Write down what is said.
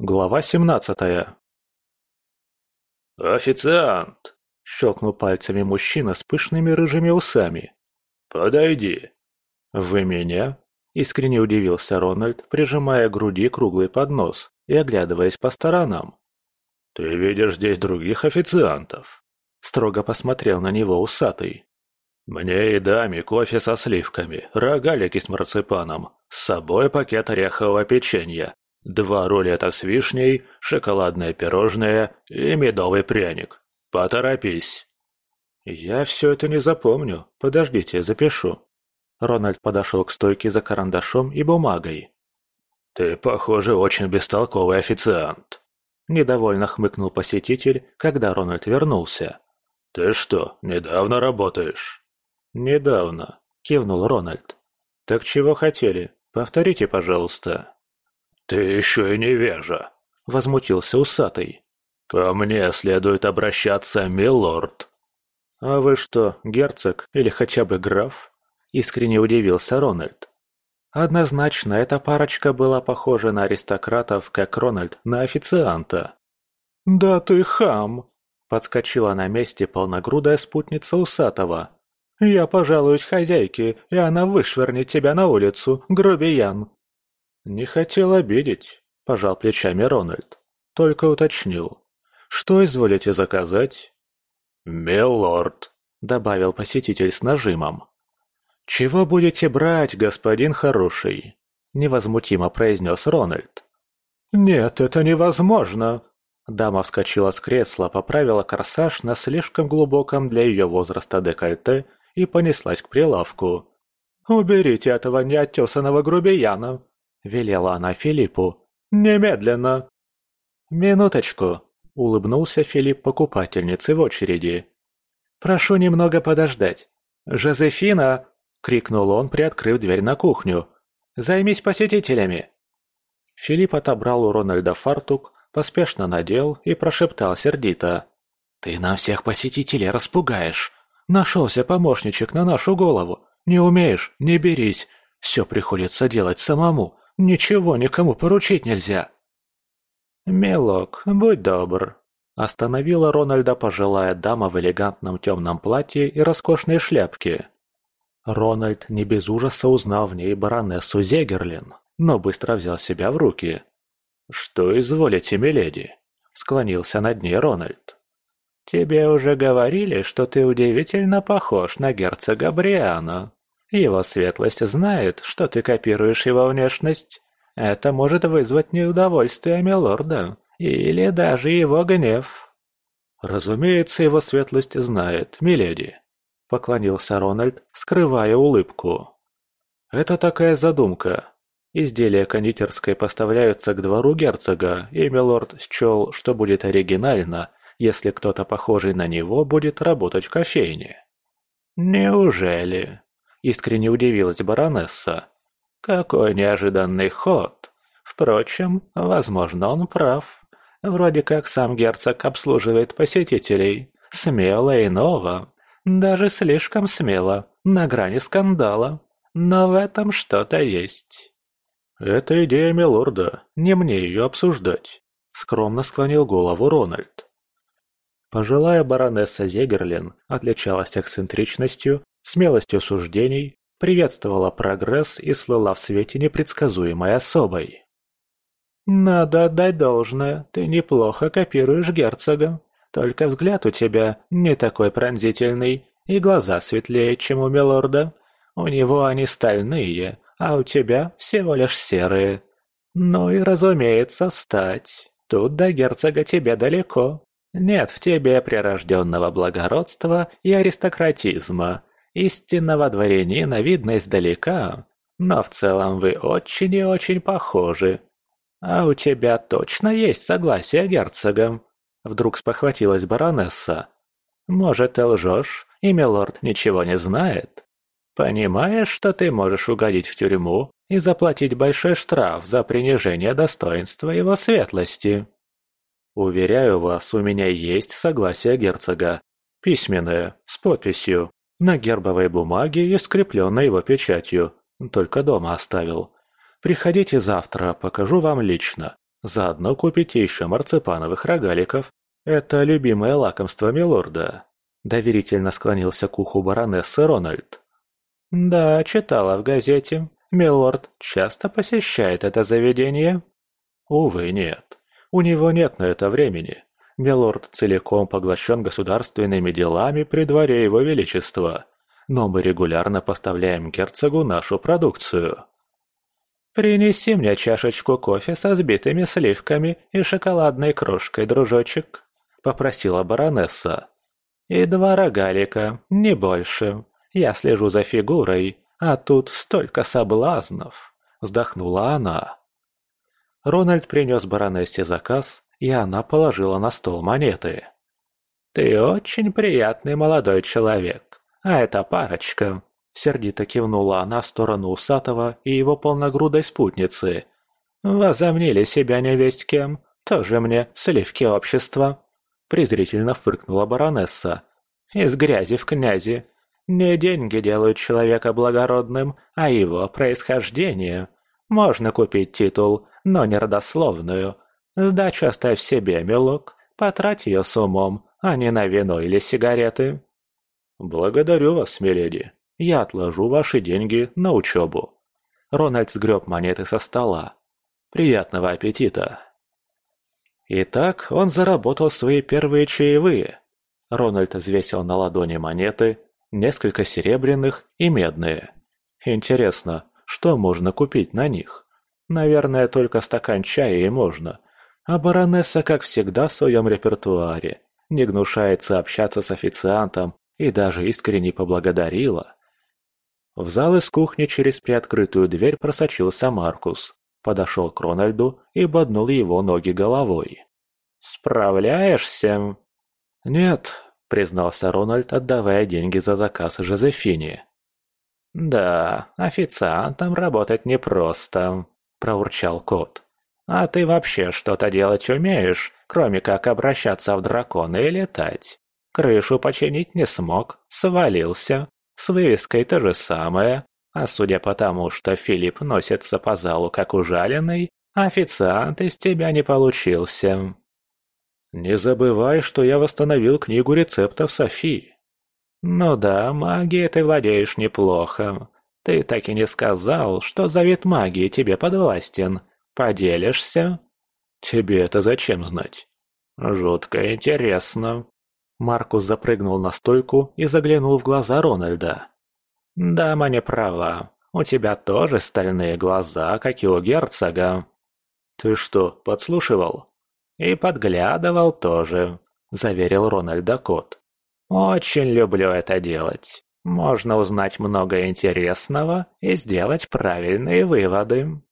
Глава семнадцатая. «Официант!» – щелкнул пальцами мужчина с пышными рыжими усами. «Подойди!» «Вы меня?» – искренне удивился Рональд, прижимая к груди круглый поднос и оглядываясь по сторонам. «Ты видишь здесь других официантов?» – строго посмотрел на него усатый. «Мне и даме кофе со сливками, рогалики с марципаном, с собой пакет орехового печенья, два рулета с вишней, шоколадное пирожное и медовый пряник. Поторопись!» «Я все это не запомню. Подождите, запишу». Рональд подошел к стойке за карандашом и бумагой. «Ты, похоже, очень бестолковый официант», – недовольно хмыкнул посетитель, когда Рональд вернулся. «Ты что, недавно работаешь?» «Недавно», – кивнул Рональд. «Так чего хотели? Повторите, пожалуйста». «Ты еще и невежа», – возмутился усатый. «Ко мне следует обращаться, милорд». «А вы что, герцог или хотя бы граф?» – искренне удивился Рональд. Однозначно, эта парочка была похожа на аристократов, как Рональд на официанта. «Да ты хам!» – подскочила на месте полногрудая спутница усатого. «Я пожалуюсь хозяйке, и она вышвырнет тебя на улицу, грубиян!» «Не хотел обидеть», – пожал плечами Рональд. Только уточнил. «Что изволите заказать?» «Милорд», – добавил посетитель с нажимом. «Чего будете брать, господин хороший?» – невозмутимо произнес Рональд. «Нет, это невозможно!» Дама вскочила с кресла, поправила корсаж на слишком глубоком для ее возраста декольте и понеслась к прилавку. «Уберите этого неотесанного грубияна!» – велела она Филиппу. «Немедленно!» «Минуточку!» – улыбнулся Филипп покупательнице в очереди. «Прошу немного подождать. Жозефина!» – крикнул он, приоткрыв дверь на кухню. «Займись посетителями!» Филипп отобрал у Рональда фартук, поспешно надел и прошептал сердито. «Ты нам всех посетителей распугаешь! Нашелся помощничек на нашу голову! Не умеешь – не берись! Все приходится делать самому! Ничего никому поручить нельзя!» «Мелок, будь добр!» Остановила Рональда пожилая дама в элегантном темном платье и роскошной шляпке. Рональд не без ужаса узнал в ней баронессу Зегерлин, но быстро взял себя в руки. «Что изволите, миледи?» – склонился над ней Рональд. «Тебе уже говорили, что ты удивительно похож на герцога Бриана», его светлость знает, что ты копируешь его внешность. Это может вызвать неудовольствие милорда, или даже его гнев». «Разумеется, его светлость знает, миледи», — поклонился Рональд, скрывая улыбку. «Это такая задумка. Изделия кондитерской поставляются к двору герцога, и милорд счел, что будет оригинально, если кто-то похожий на него будет работать в кофейне». «Неужели?» – искренне удивилась баронесса. «Какой неожиданный ход! Впрочем, возможно, он прав. Вроде как сам герцог обслуживает посетителей. Смело и ново. Даже слишком смело, на грани скандала. Но в этом что-то есть». «Это идея милорда, не мне ее обсуждать», — скромно склонил голову Рональд. Пожилая баронесса Зегерлин отличалась эксцентричностью смелостью суждений, приветствовала прогресс и слыла в свете непредсказуемой особой. «Надо отдать должное, ты неплохо копируешь герцога. Только взгляд у тебя не такой пронзительный, и глаза светлее, чем у милорда. У него они стальные, а у тебя всего лишь серые. Ну и, разумеется, стать. Тут до герцога тебе далеко. Нет в тебе прирожденного благородства и аристократизма, Истинного дворянина видно издалека, но в целом вы очень и очень похожи. А у тебя точно есть согласие герцогом?» Вдруг спохватилась баронесса. «Может, ты лжешь, и милорд ничего не знает? Понимаешь, что ты можешь угодить в тюрьму и заплатить большой штраф за принижение достоинства его светлости?» «Уверяю вас, у меня есть согласие герцога. Письменное, с подписью. На гербовой бумаге и скрепленной его печатью. Только дома оставил. Приходите завтра, покажу вам лично. Заодно купите еще марципановых рогаликов. Это любимое лакомство милорда. Доверительно склонился к уху баронессы Рональд. Да, читала в газете. Милорд часто посещает это заведение? Увы, нет. У него нет на это времени. Милорд целиком поглощен государственными делами при дворе его величества. Но мы регулярно поставляем герцогу нашу продукцию. «Принеси мне чашечку кофе со сбитыми сливками и шоколадной крошкой, дружочек», — попросила баронесса. «И два рогалика, не больше. Я слежу за фигурой, а тут столько соблазнов», — вздохнула она. Рональд принес баронессе заказ, и она положила на стол монеты. «Ты очень приятный молодой человек, а эта парочка Сердито кивнула она в сторону Усатого и его полногрудой спутницы. «Возомнили себя невесть кем, тоже мне сливки общества!» Презрительно фыркнула баронесса. «Из грязи в князи. Не деньги делают человека благородным, а его происхождение. Можно купить титул, но не родословную. Сдачу оставь себе, милок, потрать ее с умом, а не на вино или сигареты». «Благодарю вас, миледи», я отложу ваши деньги на учебу». Рональд сгреб монеты со стола. «Приятного аппетита!» Итак, он заработал свои первые чаевые. Рональд взвесил на ладони монеты, несколько серебряных и медные. Интересно, что можно купить на них? Наверное, только стакан чая и можно. А баронесса, как всегда, в своем репертуаре. Не гнушается общаться с официантом и даже искренне поблагодарила. В зал из кухни через приоткрытую дверь просочился Маркус. Подошел к Рональду и боднул его ноги головой. «Справляешься?» «Нет», — признался Рональд, отдавая деньги за заказ Жозефине. «Да, официантом работать непросто», — проурчал кот. «А ты вообще что-то делать умеешь, кроме как обращаться в дракона и летать? Крышу починить не смог, свалился. С вывеской то же самое, а судя по тому, что Филипп носится по залу как ужаленный, официант из тебя не получился. Не забывай, что я восстановил книгу рецептов Софи. Ну да, магией ты владеешь неплохо. Ты так и не сказал, что завет магии тебе подвластен. Поделишься? Тебе это зачем знать? Жутко интересно. Маркус запрыгнул на стойку и заглянул в глаза Рональда. «Дама не права. У тебя тоже стальные глаза, как и у герцога». «Ты что, подслушивал?» «И подглядывал тоже», — заверил Рональда кот. «Очень люблю это делать. Можно узнать много интересного и сделать правильные выводы».